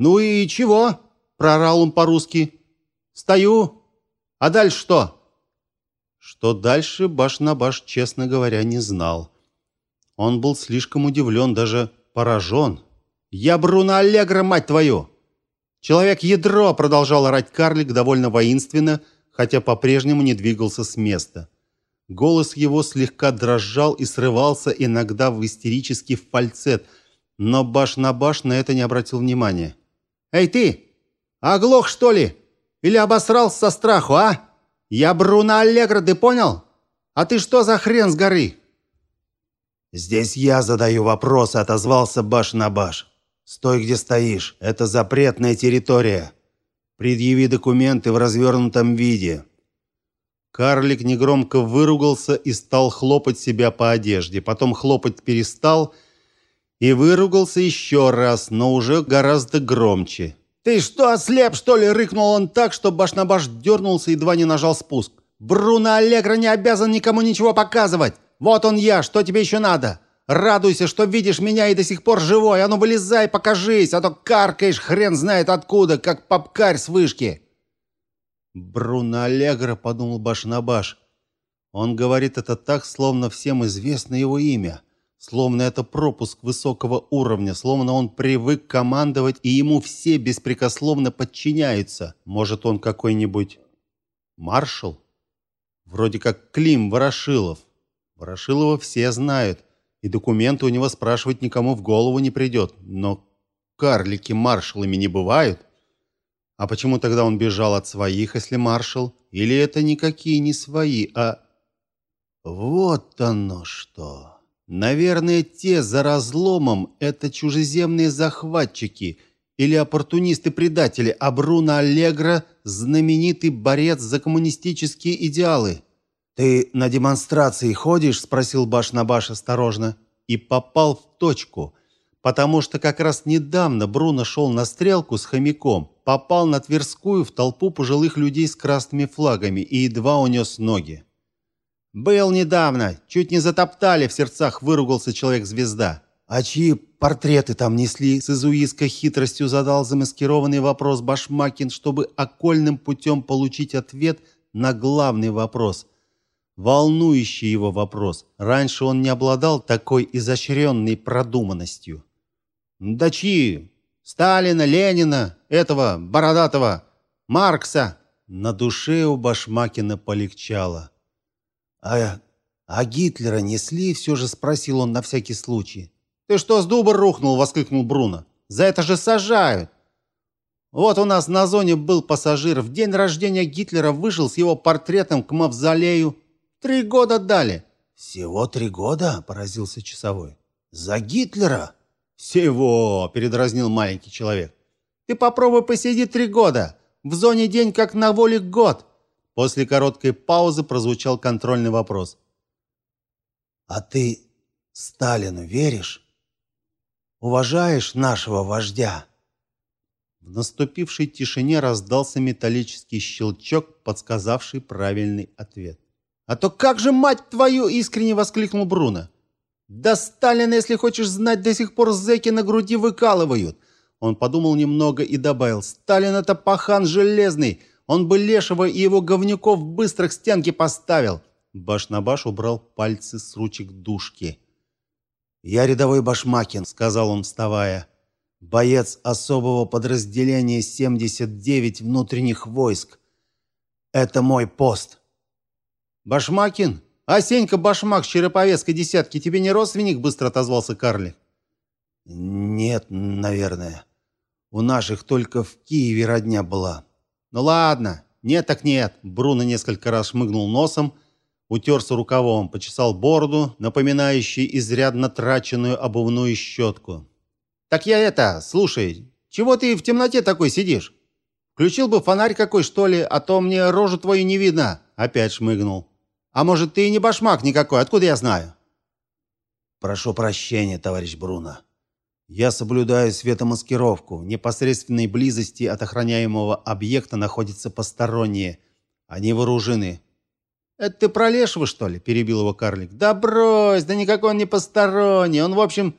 «Ну и чего?» – прорал он по-русски. «Стою. А дальше что?» Что дальше, баш на баш, честно говоря, не знал. Он был слишком удивлен, даже поражен. «Я Бруно Аллегро, мать твою!» «Человек-ядро!» – продолжал орать карлик довольно воинственно, хотя по-прежнему не двигался с места. Голос его слегка дрожал и срывался иногда в истерический фальцет, но баш на баш на это не обратил внимания. «Эй ты! Оглох, что ли? Или обосрался со страху, а? Я Бруно Аллегро, ты понял? А ты что за хрен с горы?» «Здесь я задаю вопросы», — отозвался баш на баш. «Стой, где стоишь. Это запретная территория. Предъяви документы в развернутом виде». Карлик негромко выругался и стал хлопать себя по одежде. Потом хлопать перестал и выругался еще раз, но уже гораздо громче. «Ты что, ослеп, что ли?» – рыкнул он так, что баш на баш дернулся и едва не нажал спуск. «Бруно Аллегро не обязан никому ничего показывать. Вот он я, что тебе еще надо? Радуйся, что видишь меня и до сих пор живой. А ну вылезай, покажись, а то каркаешь хрен знает откуда, как попкарь с вышки». Бруно Аллегро подумал баш на баш. Он говорит это так, словно всем известно его имя. Словно это пропуск высокого уровня, словно он привык командовать, и ему все беспрекословно подчиняются. Может, он какой-нибудь маршал? Вроде как Клим Ворошилов. Ворошилова все знают, и документы у него спрашивать никому в голову не придет. Но карлики маршалами не бывают. А почему тогда он бежал от своих, если маршал? Или это никакие не свои, а... Вот оно что... Наверное, те за разломом это чужеземные захватчики или оппортунисты-предатели, а Бруно Аллегро знаменитый борец за коммунистические идеалы. Ты на демонстрации ходишь, спросил Баш на Баш осторожно и попал в точку, потому что как раз недавно Бруно шел на стрелку с хомяком, попал на Тверскую в толпу пожилых людей с красными флагами и едва унес ноги. Был недавно, чуть не затоптали, в сердцах выругался человек-звезда. А чьи портреты там несли? С изуистской хитростью задал замаскированный вопрос Башмакин, чтобы окольным путем получить ответ на главный вопрос. Волнующий его вопрос. Раньше он не обладал такой изощренной продуманностью. Да чьи? Сталина, Ленина, этого бородатого, Маркса. На душе у Башмакина полегчало. А, а Гитлера несли, все же спросил он на всякий случай. Ты что с дуба рухнул, воскликнул Бруно. За это же сажают. Вот у нас на зоне был пассажир, в день рождения Гитлера вышел с его портретом к мавзолею. Три года дали. Всего три года, поразился часовой. За Гитлера? Всего, передразнил маленький человек. Ты попробуй посиди три года. В зоне день как на воле год. После короткой паузы прозвучал контрольный вопрос. А ты Сталину веришь? Уважаешь нашего вождя? В наступившей тишине раздался металлический щелчок, подсказавший правильный ответ. А то как же мать твою, искренне воскликнул Бруно. Да Сталина, если хочешь знать, до сих пор зэки на груди выкалывают. Он подумал немного и добавил: "Сталин это пахан железный, он бы Лешего и его говнюков быстро к стенке поставил. Баш на баш убрал пальцы с ручек душки. «Я рядовой Башмакин», — сказал он, вставая. «Боец особого подразделения 79 внутренних войск. Это мой пост». «Башмакин? А Сенька Башмак с Череповецкой десятки тебе не родственник?» — быстро отозвался Карли. «Нет, наверное. У наших только в Киеве родня была. Ну ладно, нет так нет. Бруно несколько раз шмыгнул носом, утерся рукавом, почесал бороду, напоминающую изрядно траченную обувную щетку. Так я это, слушай, чего ты в темноте такой сидишь? Включил бы фонарь какой, что ли, а то мне рожу твою не видно. Опять шмыгнул. А может, ты и не башмак никакой, откуда я знаю? Прошу прощения, товарищ Бруно. Я соблюдаю светомаскировку. В непосредственной близости от охраняемого объекта находятся посторонние. Они вооружены. Это ты про Лешего, что ли? перебил его карлик. Да брось, да никакой он не посторонний. Он, в общем,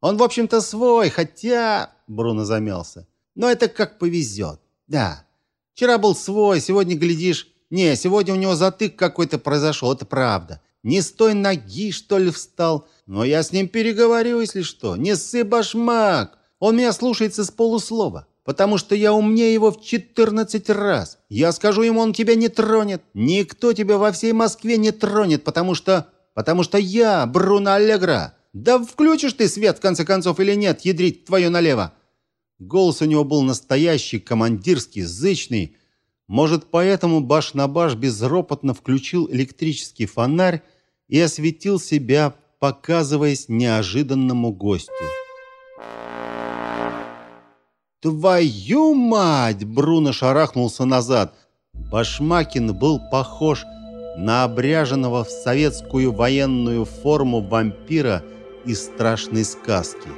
он в общем-то свой, хотя Бруно замялся. Но это как повезет. Да. Вчера был свой, сегодня глядишь... Не, сегодня у него затык какой-то произошел, это правда. Не с той ноги, что ли, встал. Но я с ним переговорю, если что. Не ссы башмак. Он меня слушается с полуслова потому что я умнее его в 14 раз. Я скажу ему, он тебя не тронет. Никто тебя во всей Москве не тронет, потому что... Потому что я, Бруно Аллегра. Да включишь ты свет, в конце концов, или нет, ядрить твое налево. Голос у него был настоящий, командирский, зычный. Может, поэтому баш на баш безропотно включил электрический фонарь и осветил себя, показываясь неожиданному гостю. «Твою мать!» Бруно шарахнулся назад. Башмакин был похож на обряженного в советскую военную форму вампира из страшной сказки.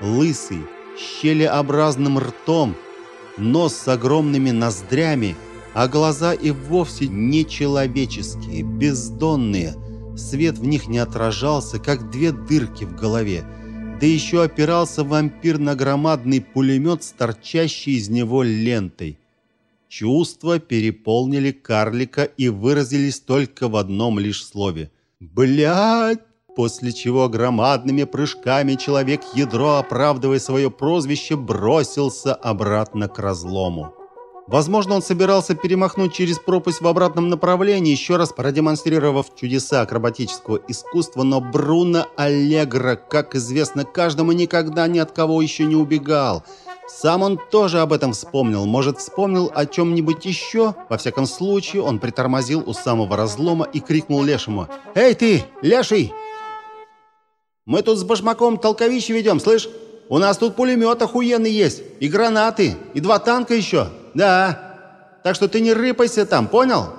Лысый, щелеобразным ртом, нос с огромными ноздрями, а глаза и вовсе нечеловеческие, бездонные. Свет в них не отражался, как две дырки в голове да еще опирался вампир на громадный пулемет с торчащей из него лентой. Чувства переполнили карлика и выразились только в одном лишь слове. «Блядь!» После чего громадными прыжками человек-ядро, оправдывая свое прозвище, бросился обратно к разлому. Возможно, он собирался перемахнуть через пропасть в обратном направлении, еще раз продемонстрировав чудеса акробатического искусства, но Бруно Аллегро, как известно каждому, никогда ни от кого еще не убегал. Сам он тоже об этом вспомнил, может, вспомнил о чем-нибудь еще? Во всяком случае, он притормозил у самого разлома и крикнул Лешему. «Эй ты, Леший! Мы тут с башмаком толковище ведем, слышь? У нас тут пулемет охуенный есть, и гранаты, и два танка еще!» Да. Так что ты не рыпайся там, понял?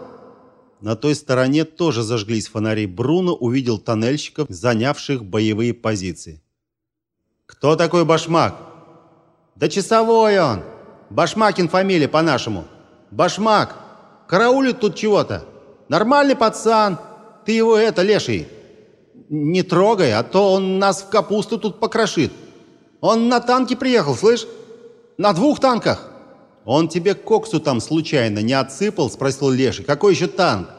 На той стороне тоже зажглись фонари. Бруно увидел тоннельщиков, занявших боевые позиции. Кто такой Башмак? Да часовой он. Башмакин фамилия по-нашему. Башмак. Караулит тут чего-то. Нормальный пацан. Ты его это, леший, не трогай, а то он нас в капусту тут покрошит. Он на танке приехал, слышь? На двух танках. «Он тебе коксу там случайно не отсыпал?» – спросил Леший. «Какой еще танк?»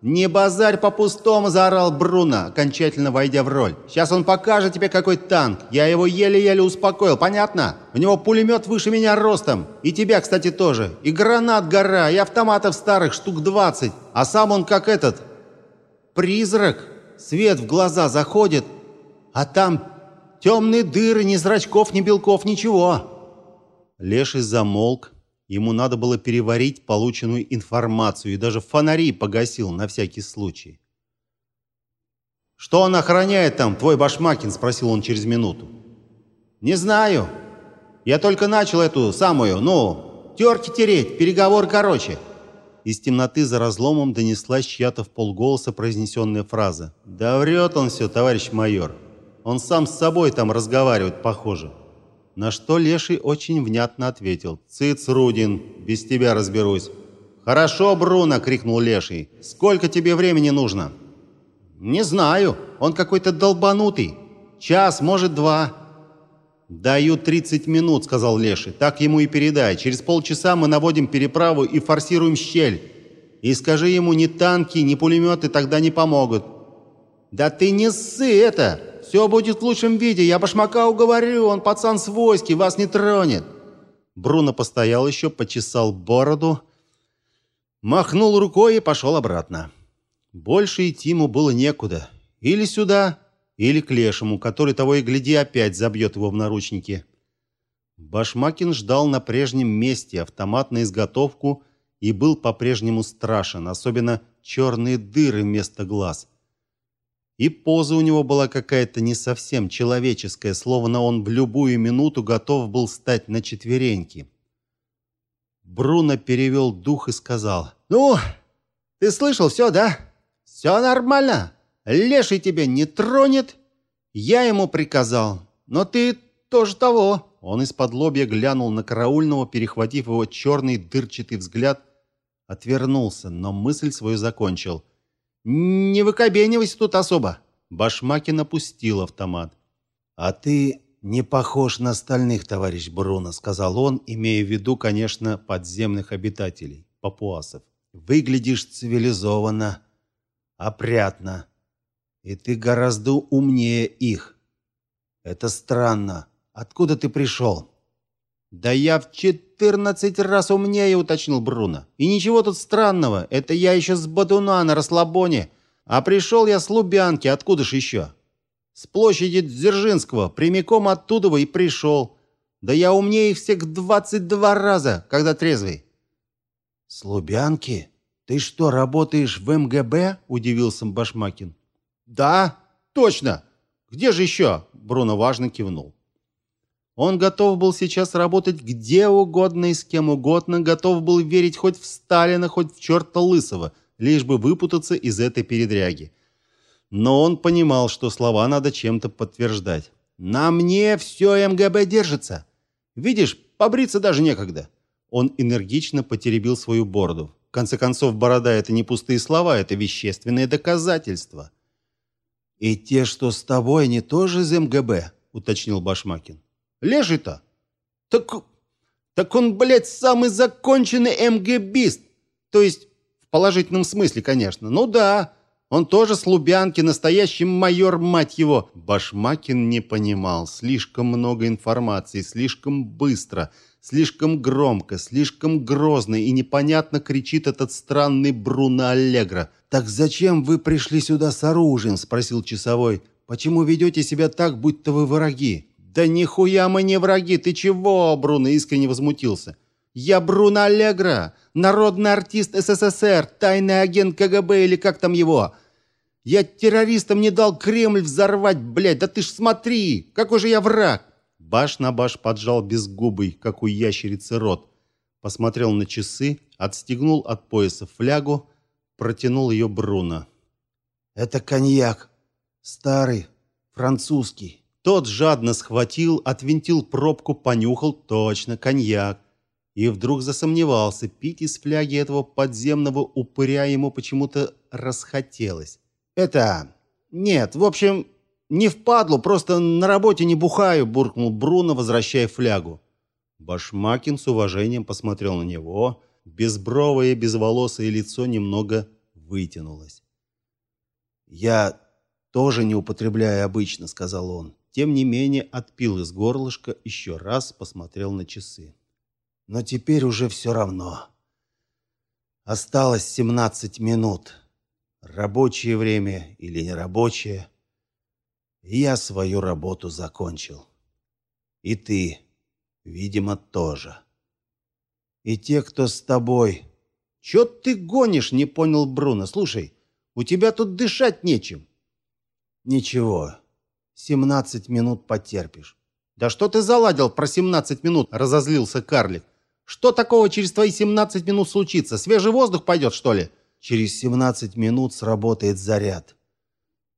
«Не базарь по-пустому!» – заорал Бруно, окончательно войдя в роль. «Сейчас он покажет тебе, какой танк. Я его еле-еле успокоил, понятно? У него пулемет выше меня ростом. И тебя, кстати, тоже. И гранат гора, и автоматов старых штук 20. А сам он как этот... Призрак. Свет в глаза заходит, а там темные дыры, ни зрачков, ни белков, ничего». Леший замолк. Ему надо было переварить полученную информацию и даже фонари погасил на всякий случай. «Что он охраняет там, твой Башмакин?» – спросил он через минуту. «Не знаю. Я только начал эту самую, ну, терки тереть, переговор короче». Из темноты за разломом донеслась чья-то в полголоса произнесенная фраза. «Да врет он все, товарищ майор. Он сам с собой там разговаривает, похоже». На что Леший очень внятно ответил. «Цыц, Рудин, без тебя разберусь». «Хорошо, Бруно!» — крикнул Леший. «Сколько тебе времени нужно?» «Не знаю. Он какой-то долбанутый. Час, может, два». «Даю 30 минут», — сказал Леший. «Так ему и передай. Через полчаса мы наводим переправу и форсируем щель. И скажи ему, ни танки, ни пулеметы тогда не помогут». «Да ты не ссы это! Все будет в лучшем виде. Я башмака уговорю. Он пацан свойский, вас не тронет. Бруно постоял еще, почесал бороду, махнул рукой и пошел обратно. Больше идти ему было некуда. Или сюда, или к лешему, который того и гляди опять забьет его в наручники. Башмакин ждал на прежнем месте, автомат на изготовку, и был по-прежнему страшен, особенно черные дыры вместо глаз – и поза у него была какая-то не совсем человеческая, словно он в любую минуту готов был стать на четвереньки. Бруно перевел дух и сказал: "Ну, ты слышал все, да? Все нормально. Леший тебя не тронет. Я ему приказал. Но ты тоже того". Он из-под лобья глянул на караульного, перехватив его черный дырчатый взгляд, отвернулся, но мысль свою закончил. «Не выкобенивайся тут особо!» Башмакин опустил автомат. «А ты не похож на остальных, товарищ Бруно, сказал он, имея в виду, конечно, подземных обитателей, папуасов. Выглядишь цивилизованно, опрятно, и ты гораздо умнее их. Это странно. Откуда ты пришел?» «Да я в четырнадцать раз умнее», — уточнил Бруно. «И ничего тут странного. Это я еще с Батуна на расслабоне. А пришел я с Лубянки. Откуда ж еще?» «С площади Дзержинского. Прямиком оттуда и пришел. Да я умнее всех двадцать два раза, когда трезвый». «С Лубянки? Ты что, работаешь в МГБ?» — удивился Башмакин. «Да, точно. Где же еще?» — Бруно важно кивнул. Он готов был сейчас работать где угодно и с кем угодно, готов был верить хоть в Сталина, хоть в черта лысого, лишь бы выпутаться из этой передряги. Но он понимал, что слова надо чем-то подтверждать. «На мне все МГБ держится. Видишь, побриться даже некогда». Он энергично потеребил свою бороду. В конце концов, борода – это не пустые слова, это вещественные доказательства. «И те, что с тобой, не тоже из МГБ?» – уточнил Башмакин. Лежит-то. Так, так он, блядь, самый законченный МГБист. То есть, в положительном смысле, конечно. Ну да, он тоже с Лубянки, настоящий майор, мать его. Башмакин не понимал. Слишком много информации, слишком быстро, слишком громко, слишком грозно и непонятно кричит этот странный Бруно Аллегро. «Так зачем вы пришли сюда с оружием?» – спросил часовой. «Почему ведете себя так, будто вы враги?» «Да нихуя мы не враги, ты чего?» Бруно искренне возмутился. «Я Бруно Аллегро, народный артист СССР, тайный агент КГБ или как там его. Я террористам не дал Кремль взорвать, блядь, да ты ж смотри, какой же я враг!» Баш на баш поджал безгубый, как у ящерицы, рот. Посмотрел на часы, отстегнул от пояса флягу, протянул ее Бруно. «Это коньяк. Старый, французский. Тот жадно схватил, отвинтил пробку, понюхал, точно, коньяк. И вдруг засомневался, пить из фляги этого подземного упыря ему почему-то расхотелось. «Это... Нет, в общем, не впадлу, просто на работе не бухаю», буркнул Бруно, возвращая флягу. Башмакин с уважением посмотрел на него. Безбровое, безволосое лицо немного вытянулось. «Я тоже не употребляю обычно», — сказал он. Тем не менее, отпил из горлышка, еще раз посмотрел на часы. Но теперь уже все равно. Осталось 17 минут. Рабочее время или нерабочее. Я свою работу закончил. И ты, видимо, тоже. И те, кто с тобой. Чё ты гонишь, не понял Бруно. Слушай, у тебя тут дышать нечем. Ничего. 17 минут потерпишь. Да что ты заладил про 17 минут, разозлился карлик. Что такого через твои 17 минут случится? Свежий воздух пойдет, что ли? Через 17 минут сработает заряд.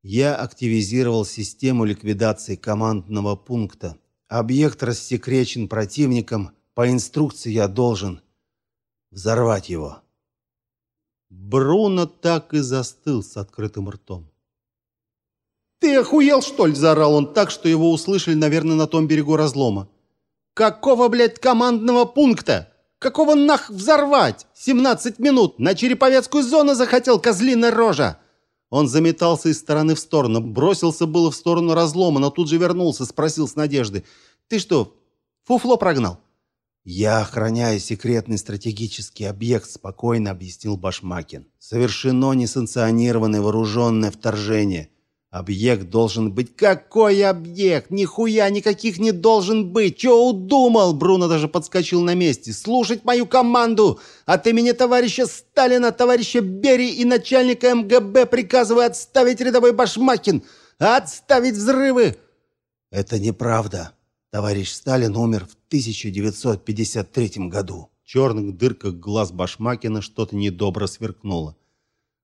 Я активизировал систему ликвидации командного пункта. Объект рассекречен противником. По инструкции я должен взорвать его. Бруно так и застыл с открытым ртом. «Ты охуел, что ли?» – заорал он так, что его услышали, наверное, на том берегу разлома. «Какого, блядь, командного пункта? Какого нах взорвать? 17 минут! На Череповецкую зону захотел, козлиная рожа!» Он заметался из стороны в сторону, бросился было в сторону разлома, но тут же вернулся, спросил с надеждой. «Ты что, фуфло прогнал?» «Я охраняю секретный стратегический объект», – спокойно объяснил Башмакин. «Совершено несанкционированное вооруженное вторжение». Объект должен быть. Какой объект? Нихуя никаких не должен быть. Чё удумал? Бруно даже подскочил на месте. Слушать мою команду. От имени товарища Сталина, товарища Бери и начальника МГБ приказываю отставить рядовой Башмакин. Отставить взрывы. Это неправда. Товарищ Сталин умер в 1953 году. В черных дырках глаз Башмакина что-то недобро сверкнуло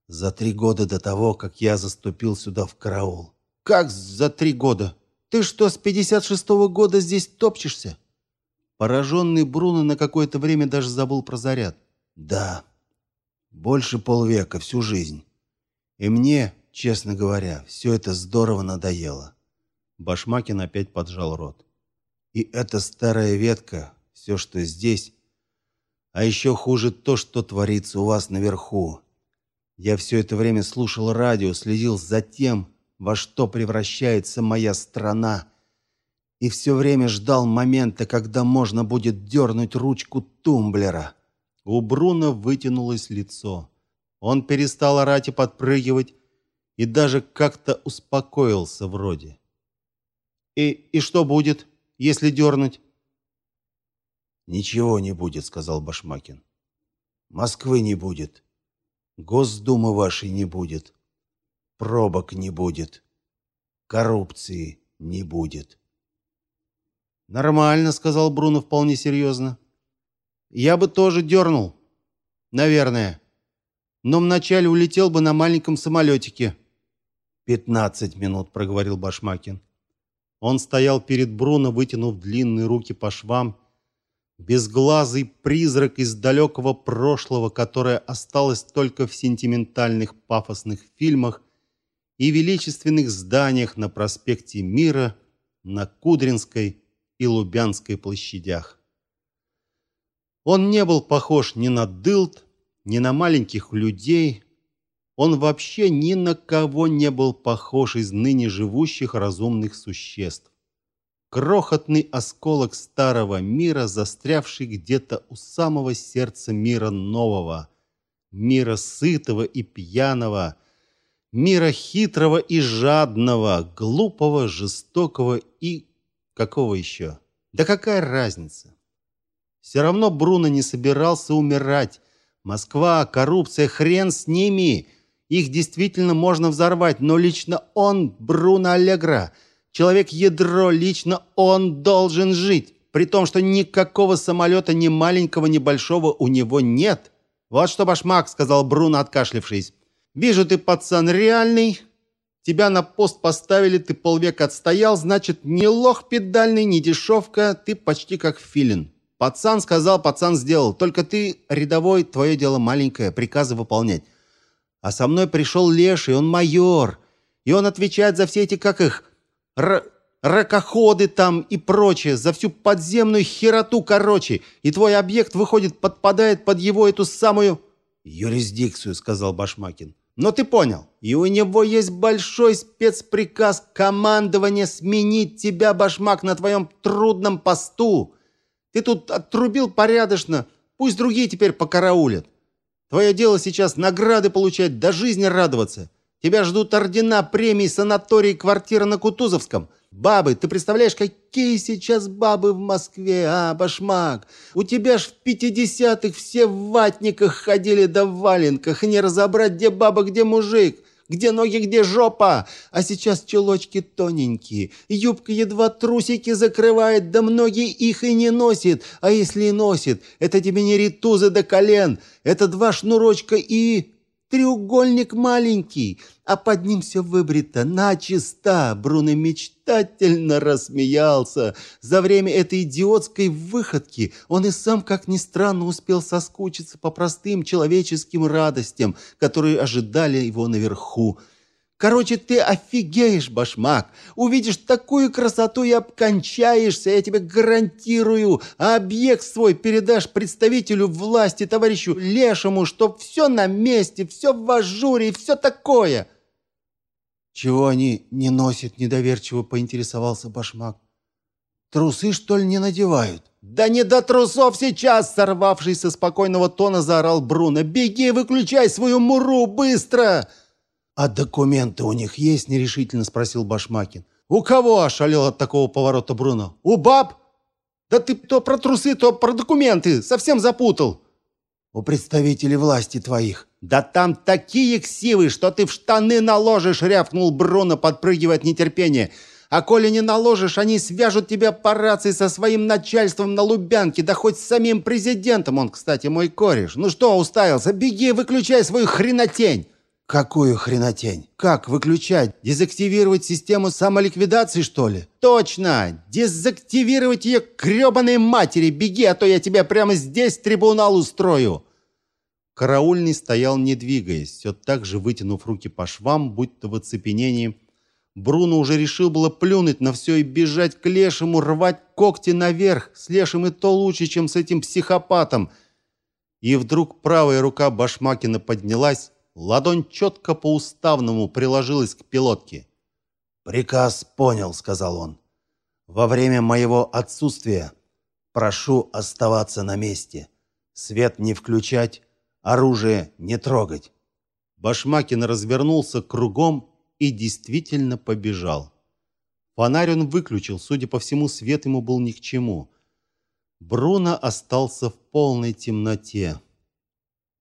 за три года до того, как я заступил сюда в караул. Как за три года? Ты что, с 56-го года здесь топчешься? Пораженный Бруно на какое-то время даже забыл про заряд. Да. Больше полвека, всю жизнь. И мне, честно говоря, все это здорово надоело. Башмакин опять поджал рот. И эта старая ветка, все, что здесь, а еще хуже то, что творится у вас наверху. Я все это время слушал радио, следил за тем, во что превращается моя страна, и все время ждал момента, когда можно будет дернуть ручку тумблера. У Бруно вытянулось лицо. Он перестал орать и подпрыгивать, и даже как-то успокоился вроде. И и что будет, если дернуть? Ничего не будет, сказал Башмакин. Москвы не будет. Госдумы вашей не будет. Пробок не будет. Коррупции не будет. Нормально, сказал Бруно вполне серьезно. Я бы тоже дернул. Наверное. Но вначале улетел бы на маленьком самолетике. «Пятнадцать минут, проговорил Башмакин. Он стоял перед Бруно, вытянув длинные руки по швам безглазый призрак из далекого прошлого, которое осталось только в сентиментальных пафосных фильмах и величественных зданиях на проспекте Мира, на Кудринской и Лубянской площадях. Он не был похож ни на дылд, ни на маленьких людей. Он вообще ни на кого не был похож из ныне живущих разумных существ крохотный осколок старого мира, застрявший где-то у самого сердца мира нового, мира сытого и пьяного, мира хитрого и жадного, глупого, жестокого и какого еще? Да какая разница? Все равно Бруно не собирался умирать. Москва, коррупция, хрен с ними. Их действительно можно взорвать, но лично он, Бруно Аллегра, Человек-ядро, лично он должен жить, при том, что никакого самолета ни маленького, ни большого у него нет. Вот что, башмак, сказал Бруно, откашлившись. Вижу, ты пацан реальный. Тебя на пост поставили, ты полвека отстоял, значит, не лох педальный, не дешевка, ты почти как филин. Пацан сказал, пацан сделал. Только ты рядовой, твое дело маленькое, приказы выполнять. А со мной пришел Леший, он майор, и он отвечает за все эти, как их, ракоходы там и прочее, за всю подземную хероту, короче, и твой объект выходит, подпадает под его эту самую юрисдикцию, сказал Башмакин. Но ты понял. И у него есть большой спецприказ командования сменить тебя, Башмак, на твоем трудном посту. Ты тут отрубил порядочно, пусть другие теперь покараулят. Твое дело сейчас награды получать, до жизни радоваться. Тебя ждут ордена, премии, санатории, квартира на Кутузовском. Бабы, ты представляешь, какие сейчас бабы в Москве, а, башмак? У тебя ж в пятидесятых все в ватниках ходили да в валенках, и не разобрать, где баба, где мужик. Где ноги, где жопа? А сейчас чулочки тоненькие, юбка едва трусики закрывает, да многие их и не носит. А если и носит, это тебе не ритузы до колен, это два шнурочка и треугольник маленький, а под ним все выбрито начисто. Бруно мечтательно рассмеялся. За время этой идиотской выходки он и сам, как ни странно, успел соскучиться по простым человеческим радостям, которые ожидали его наверху. Короче, ты офигеешь, башмак. Увидишь такую красоту и обкончаешься, я тебе гарантирую. А объект свой передашь представителю власти, товарищу Лешему, чтоб все на месте, все в ажуре и все такое. Чего они не носят, недоверчиво поинтересовался башмак. Трусы, что ли, не надевают? Да не до трусов сейчас, сорвавшись со спокойного тона, заорал Бруно. Беги, выключай свою муру, быстро! «А документы у них есть?» – нерешительно спросил Башмакин. «У кого?» – ошалел от такого поворота Бруно. «У баб? Да ты то про трусы, то про документы. Совсем запутал». «У представителей власти твоих». «Да там такие ксивы, что ты в штаны наложишь!» – рявкнул Бруно, подпрыгивая от нетерпения. «А коли не наложишь, они свяжут тебя по рации со своим начальством на Лубянке, да хоть с самим президентом. Он, кстати, мой кореш. Ну что уставился? Беги, выключай свою хренотень!» Какую хренотень? Как выключать? Дезактивировать систему самоликвидации, что ли? Точно! Дезактивировать ее к гребаной матери! Беги, а то я тебя прямо здесь трибунал устрою!» Караульный стоял, не двигаясь, все так же вытянув руки по швам, будто в оцепенении. Бруно уже решил было плюнуть на все и бежать к Лешему, рвать когти наверх. С Лешим и то лучше, чем с этим психопатом. И вдруг правая рука Башмакина поднялась, ладонь четко по уставному приложилась к пилотке. «Приказ понял», — сказал он. «Во время моего отсутствия прошу оставаться на месте. Свет не включать, оружие не трогать». Башмакин развернулся кругом и действительно побежал. Фонарь он выключил, судя по всему, свет ему был ни к чему. Бруно остался в полной темноте.